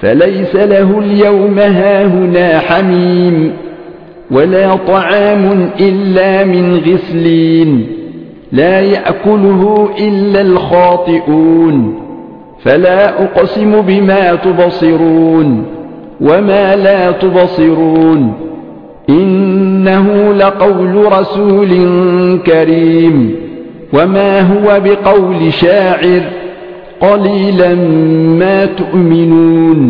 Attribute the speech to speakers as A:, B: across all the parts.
A: فليس له اليوم هاهنا حميم ولا طعام إلا من غسلين لا يأكله إلا الخاطئون فلا أقسم بما تبصرون وما لا تبصرون إنه لقول رسول كريم وما هو بقول شاعر قليلا ما تؤمنون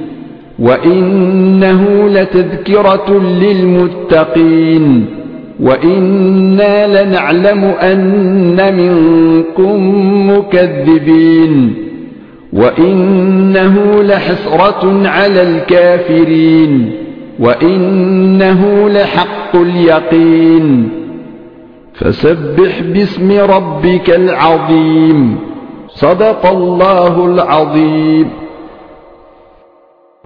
A: وإنه لتذكرة للمتقين وإنا لنعلم أن منكم مكذبين وإنه لحسرة على الكافرين وإنه لحق اليقين فسبح باسم ربك العظيم صدق الله العظيم